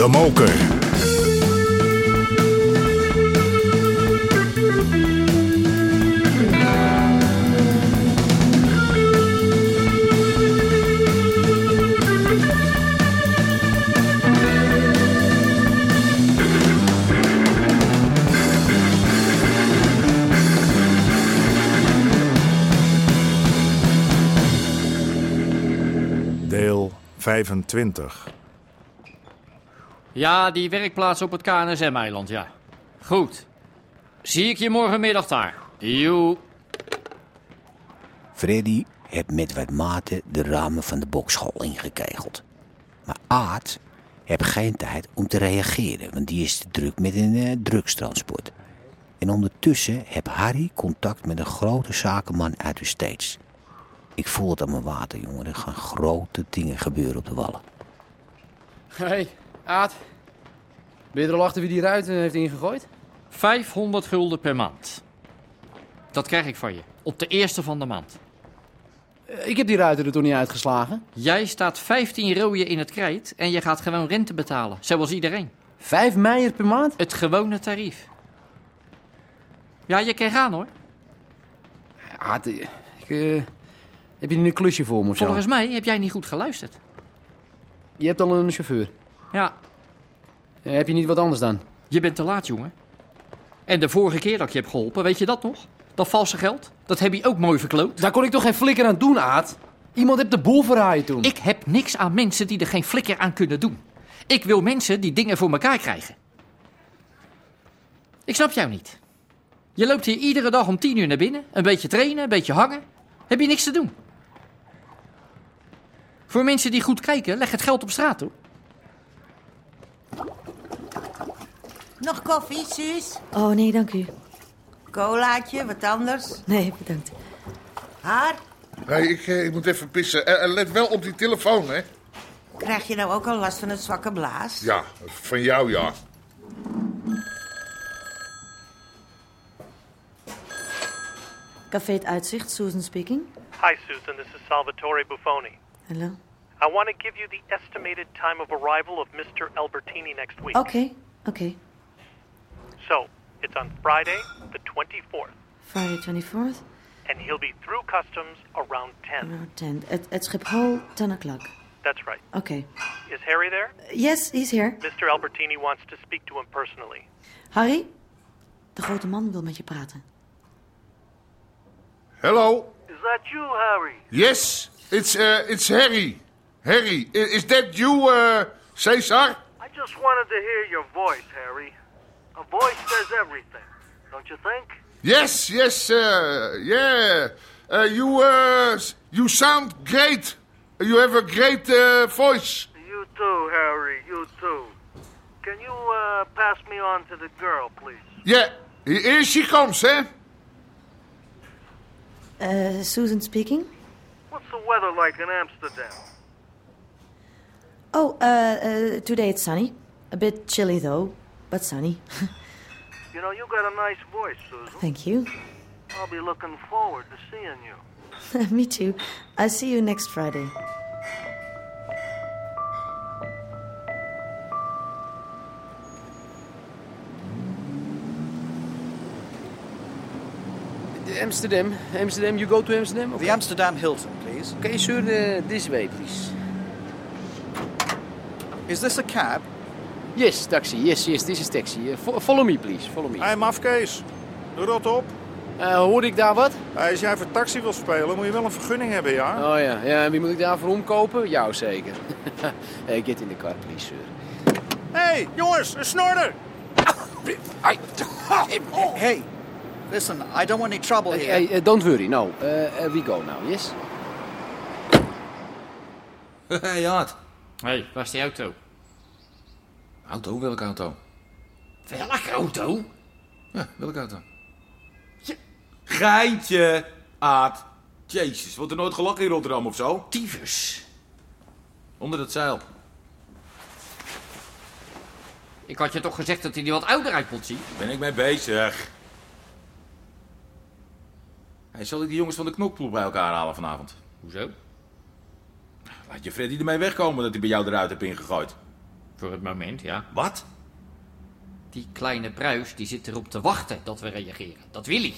De Moker. Deel 25. Ja, die werkplaats op het KNSM-eiland, ja. Goed. Zie ik je morgenmiddag daar. Joe. Freddy heeft met wat mate de ramen van de bokschool ingekegeld. Maar Aad heeft geen tijd om te reageren, want die is te druk met een eh, drugstransport. En ondertussen heeft Harry contact met een grote zakenman uit de States. Ik voel het aan mijn water, jongen. Er gaan grote dingen gebeuren op de wallen. Hé, hey, Aad. Ben je er al achter wie die ruiten heeft ingegooid? 500 gulden per maand. Dat krijg ik van je. Op de eerste van de maand. Eh, Ik heb die ruiten er toch niet uitgeslagen? Jij staat 15 rooien in het krijt en je gaat gewoon rente betalen. Zoals iedereen. Vijf meijer per maand? Het gewone tarief. Ja, je kan gaan hoor. Aad, eh, ik, eh, heb je nu een klusje voor me of zo? Volgens mij heb jij niet goed geluisterd. Je hebt al een chauffeur. Ja, Eh, heb je niet wat anders dan? je bent te laat, jongen. En de vorige keer dat ik je heb geholpen, weet je dat nog? Dat valse geld, dat heb je ook mooi verkloot. Daar kon ik toch geen flikker aan doen, Aad? Iemand heeft de boel verraaien toen. Ik heb niks aan mensen die er geen flikker aan kunnen doen. Ik wil mensen die dingen voor elkaar krijgen. Ik snap jou niet. Je loopt hier iedere dag om tien uur naar binnen, een beetje trainen, een beetje hangen. Heb je niks te doen. Voor mensen die goed kijken, leg het geld op straat hoor. Nog koffie, Suus? Oh nee, dank u. Colaatje, wat anders? Nee, bedankt. Haar? Hey, ik, eh, ik moet even pissen. En, en let wel op die telefoon, hè? Krijg je nou ook al last van het zwakke blaas? Ja, van jou ja. Café Het Uitzicht, Susan speaking. Hi, Susan. This is Salvatore Buffoni. Hello. I want to give you the estimated time of arrival of Mr. Albertini next week. Oké, oké. So, it's on Friday, the 24th, Friday 24th, and he'll be through customs around 10. around 10. At, at Schiphol, 10 o'clock. That's right. Oké. Is Harry there? Yes, he's here. Mr. Albertini wants to speak to him personally. Harry, de grote man wil met je praten. Hello? Is that you, Harry? Yes, it's, uh, it's Harry. Harry, i- is that you, uh, Cesar? I just wanted to hear your voice, Harry. A voice says everything, don't you think? Yes, yes, sir. yeah. Uh, you, uh, you sound great. You have a great uh, voice. You too, Harry. You too. Can you uh, pass me on to the girl, please? Yeah, here she comes, hè? Uh, Susan speaking. What's the weather like in Amsterdam? Oh, uh, uh, today it's sunny. A bit chilly though, but sunny. You know, you got a nice voice, Susan. Thank you. I'll be looking forward to seeing you. Me too. I'll see you next Friday. Amsterdam. Amsterdam, you go to Amsterdam? The Amsterdam Hilton, please. Okay, sir, uh, this way, please. Is this a cab? Yes, taxi. Yes, yes, this is taxi. Fo- follow me, please. Follow me. Hé, mafkees. Rot op. Uh, hoorde ik daar wat? Hey, als jij voor taxi wil spelen, moet je wel een vergunning hebben, ja? Oh ja, ja, en wie moet ik daarvoor omkopen? Jou zeker. hey, get in the car, please, sir. Hé, hey, jongens, een snorder! Hey, listen, I don't want any trouble Hey, here. hey, uh, don't worry, no. Uh, we go now, yes? Hé, Jaat. Hé, hey, waar is die auto? Auto, welke auto? Welke auto? Ja, welke auto? Geintje, Aad. Jezus, wordt er nooit gelachen in Rotterdam of zo? Tyfus. Onder het zeil. Ik had je toch gezegd dat hij die wat ouder uit zien? Ben ik mee bezig. Hey, zal ik die jongens van de knokploeg bij elkaar halen vanavond? Hoezo? Laat je Freddy ermee wegkomen dat hij bij jou eruit hebt ingegooid. Voor het moment, ja. Wat? Die kleine bruis die zit erop te wachten dat we reageren. Dat wil hij.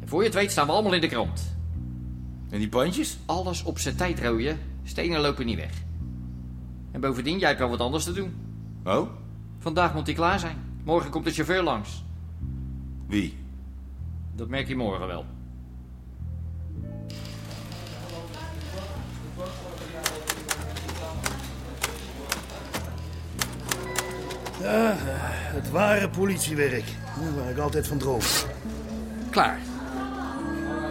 En voor je het weet staan we allemaal in de krant. En die pandjes? Alles op zijn tijd rooien. Stenen lopen niet weg. En bovendien, jij hebt wel wat anders te doen. Oh? Vandaag moet hij klaar zijn. Morgen komt de chauffeur langs. Wie? Dat merk je morgen wel. Ja, het ware politiewerk. Waar ik altijd van droom. Klaar.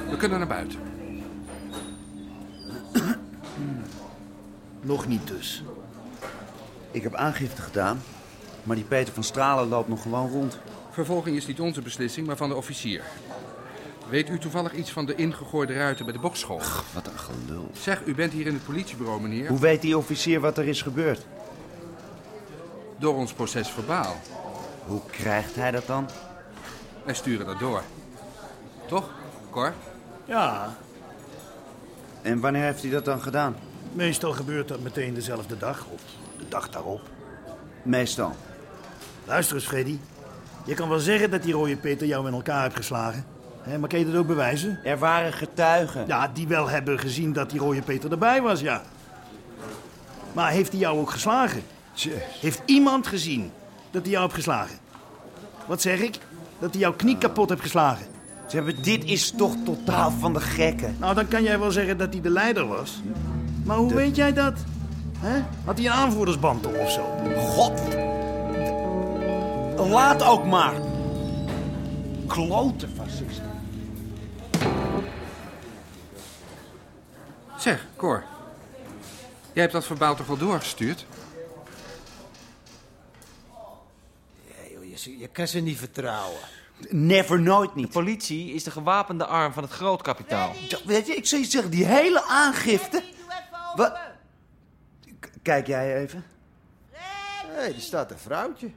We kunnen naar buiten. Nog niet dus. Ik heb aangifte gedaan, maar die Peter van Stralen loopt nog gewoon rond. Vervolging is niet onze beslissing, maar van de officier. Weet u toevallig iets van de ingegooide ruiten bij de bokschool? Wat een gelul. Zeg, u bent hier in het politiebureau, meneer. Hoe weet die officier wat er is gebeurd? Door ons proces verbaal. Hoe krijgt hij dat dan? Wij sturen dat door. Toch, Cor? Ja, En wanneer heeft hij dat dan gedaan? meestal gebeurt dat meteen dezelfde dag of de dag daarop. Meestal. Luister eens, Freddy. Je kan wel zeggen dat die rode Peter jou in elkaar heeft geslagen. Hè, maar kan je dat ook bewijzen? Er waren getuigen. Ja, die wel hebben gezien dat die rode Peter erbij was, ja. Maar heeft hij jou ook geslagen? Heeft iemand gezien dat hij jou heeft geslagen? Wat zeg ik? Dat hij jouw knie kapot heeft geslagen. Ze hebben, dit is toch totaal van de gekken. Nou, dan kan jij wel zeggen dat hij de leider was. Maar hoe weet jij dat? Hè? Had hij een aanvoerdersband op of zo? God. Laat ook maar. Klote fascisten. Zeg, Cor. Jij hebt dat verbaal toch wel doorgestuurd? Je, je kan ze niet vertrouwen. Never, nooit niet. De politie is de gewapende arm van het grootkapitaal. Ja, Weet je, ik zou je zeggen, die hele aangifte... Wat? K- Kijk jij even. Hé, er staat een vrouwtje.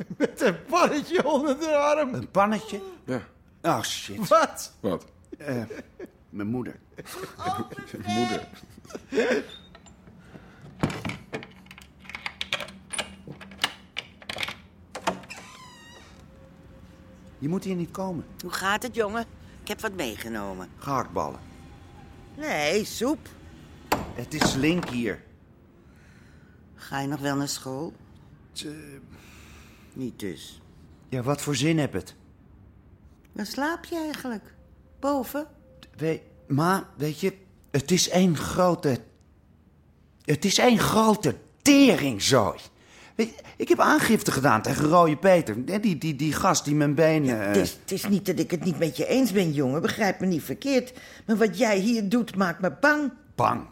Met een pannetje onder de arm. Een pannetje? Ja. Oh, shit. Wat? Wat? Eh, mijn moeder. Moeder. Je moet hier niet komen. Hoe gaat het, jongen? Ik heb wat meegenomen. Gehaktballen. Nee, soep. Het is link hier. Ga je nog wel naar school? Niet dus. Ja, wat voor zin heb het? Waar slaap je eigenlijk? Boven? We, maar, weet je, het is één grote... Het is één grote teringzooi. Ik heb aangifte gedaan tegen Rode Peter. hè, Die, die, die gast die mijn benen... Het is, het is niet dat ik het niet met je eens ben, jongen. Begrijp me niet verkeerd. Maar wat jij hier doet, maakt me bang. bang.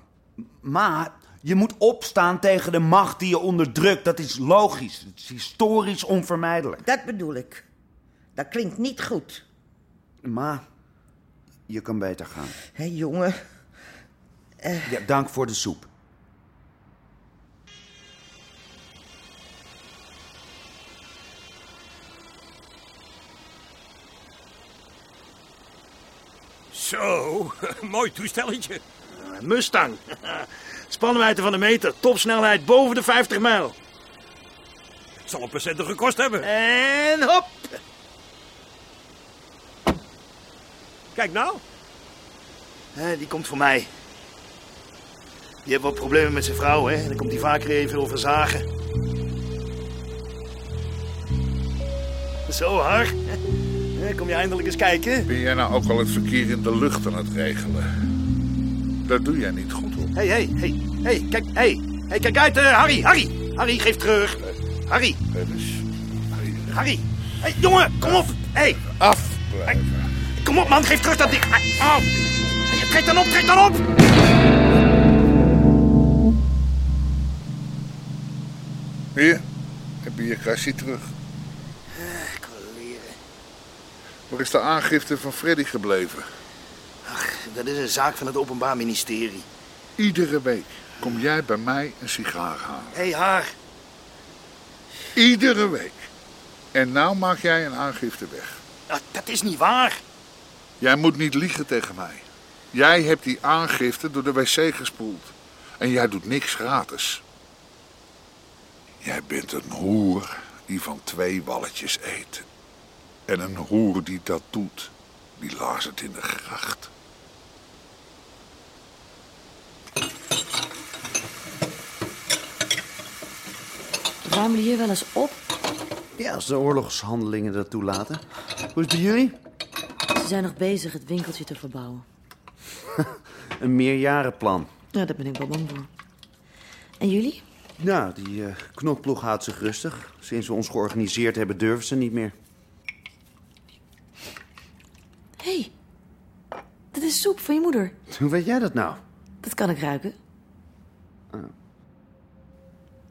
Maar je moet opstaan tegen de macht die je onderdrukt. Dat is logisch. Het is historisch onvermijdelijk. Dat bedoel ik. Dat klinkt niet goed. Maar je kan beter gaan. Hé, jongen. Ja, dank voor de soep. Zo, mooi toestelletje. Mustang. Spanwijdte van de meter, topsnelheid boven de 50 mijl. Het zal een procenten gekost hebben. En hop. Kijk nou. die komt voor mij. Die heeft wat problemen met zijn vrouw, hè. Dan komt hij vaker even over zagen. Zo, Har. Eh, Kom je eindelijk eens kijken? Ben jij nou ook al het verkeer in de lucht aan het regelen? Dat doe jij niet goed op. Hé, hé, hé, hé, kijk, hé. Hé, kijk uit, eh, Harry, Harry. Harry, geef terug. Harry, Harry. Hé, jongen, kom op. Hé. Af. Kom op, man, geef terug dat ding. Ah. Hey, Trek dan op, trek dan op. Hier, heb je je kastje terug. Waar is de aangifte van Freddy gebleven? Dat is een zaak van het Openbaar Ministerie. Iedere week kom jij bij mij een sigaar halen. Hé, Har. Iedere week. En nou maak jij een aangifte weg. Dat, dat is niet waar. Jij moet niet liegen tegen mij. Jij hebt die aangifte door de wc gespoeld. En jij doet niks gratis. Jij bent een hoer die van twee walletjes eet. En een hoer die dat doet, die laat het in de gracht. Ruimen we hier wel eens op? Ja, als de oorlogshandelingen dat toelaten. Hoe is het bij jullie? Ze zijn nog bezig het winkeltje te verbouwen. Een meerjarenplan. Ja, daar ben ik wel bang voor. En jullie? Nou, die eh knokploeg houdt zich rustig. Sinds we ons georganiseerd hebben, durven ze niet meer. Hé, hey, dat is soep van je moeder. Hoe weet jij dat nou? Dat kan ik ruiken. Oh.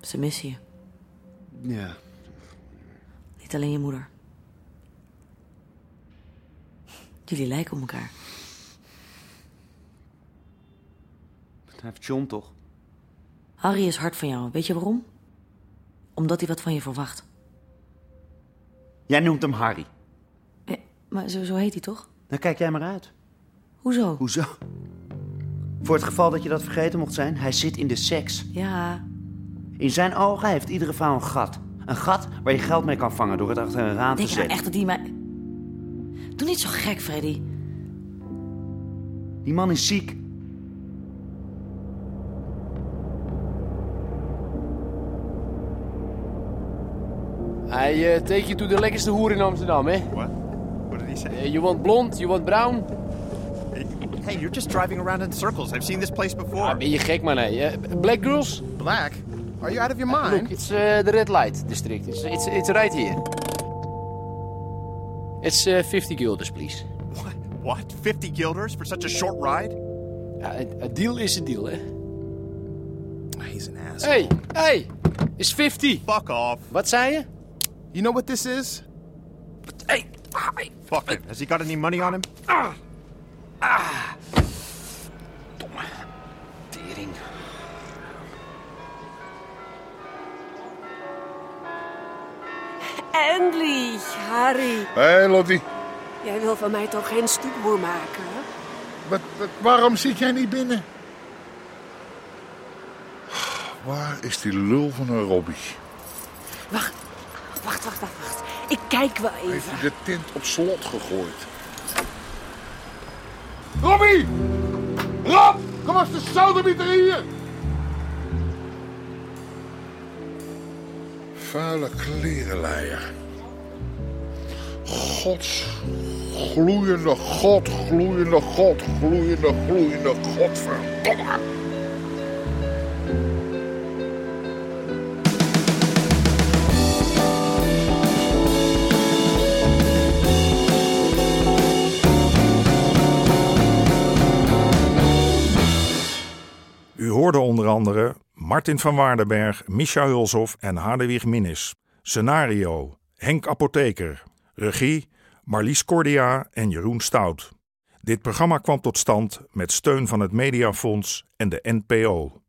Ze missen je. Ja. Niet alleen je moeder. Jullie lijken op elkaar. Hij heeft John toch? Harry is hard van jou. Weet je waarom? Omdat hij wat van je verwacht. Jij noemt hem Harry. Maar zo, zo heet hij toch? Dan kijk jij maar uit. Hoezo? Hoezo? Voor het geval dat je dat vergeten mocht zijn, hij zit in de seks. Ja, In zijn ogen heeft iedere vrouw een gat. Een gat waar je geld mee kan vangen door het achter een raam denk te je nou zetten. echt dat hij mij... Doe niet zo gek, Freddy. Die man is ziek. I uh, take you to the lekkerste hoer in Amsterdam, hè? What? What did he say? Uh, you want blond, you want brown? Hey, you're just driving around in circles. I've seen this place before. Ah, ben je gek, man, hè? Black girls? Black? Are you out of your Uh, mind? look, it's uh, the red light district. It's, it's, it's right here. It's uh, 50 guilders, please. What? What? 50 guilders for such a short ride? Ja, een- een deal is a deal, hè? He's an ass. Hey, hey! It's 50! Fuck off. Wat zei je? You know what this is? Hey! hey. Fuck it. Has he got any money on him? Ah! Ah! Endlich, Harry. Hé, hey, Lottie. Jij wil van mij toch geen stoetboer maken? hè? Wat, wat- waarom zit jij niet binnen? Waar is die lul van een Robbie? Wacht, wacht, wacht, wacht, wacht. Ik kijk wel Heeft even. hij de tent op slot gegooid? Robbie! Rob! Kom als de sodemieter hier! Vuile klerenleier. Gods gloeiende God, gloeiende God, gloeiende, gloeiende Godverdomme. U hoorde onder andere Martin van Waardenberg, Misha Hulshoff en Hadewig Minnis. Scenario Henk Apotheker. Regie Marlies Cordia en Jeroen Stout. Dit programma kwam tot stand met steun van het Mediafonds en de NPO.